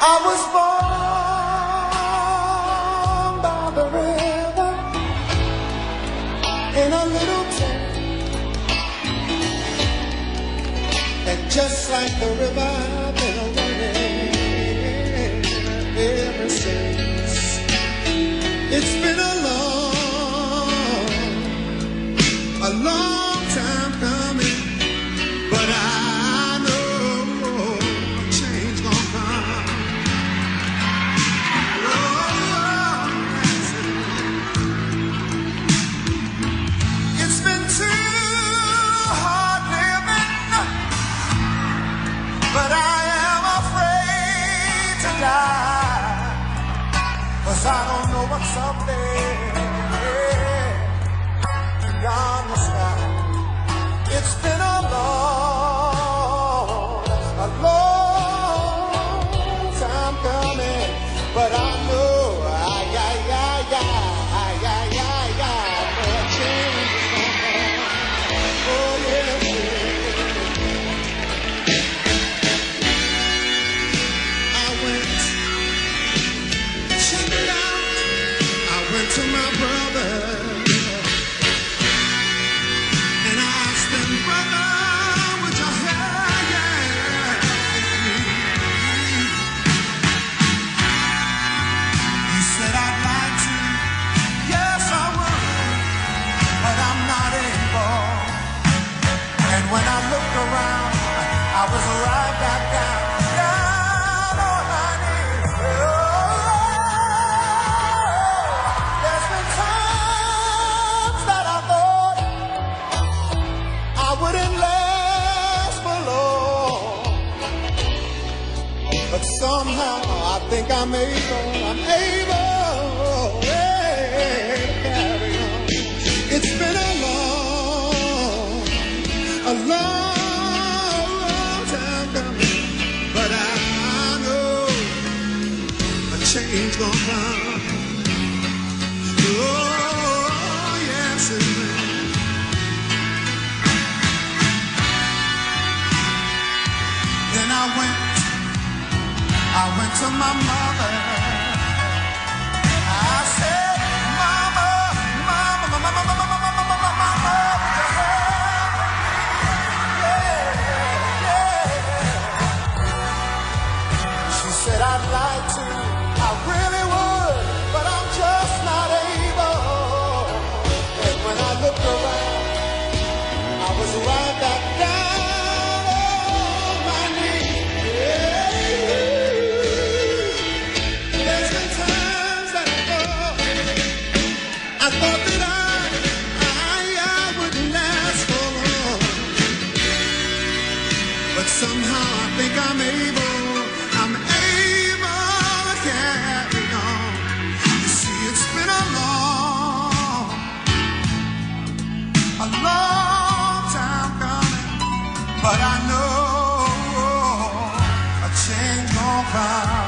I was born by the river in a little town. And just like the river. Cause I don't know what's up there God knows sky. It's been a long, a long time coming, but I. to my brother. somehow I think I'm able, I'm able yeah, to carry on. It's been a long, a long, long time coming, but I know a change gonna come. I went to my mother. but somehow I think I'm able, I'm able to carry on. You see, it's been a long, a long time coming, but I know a change gonna come.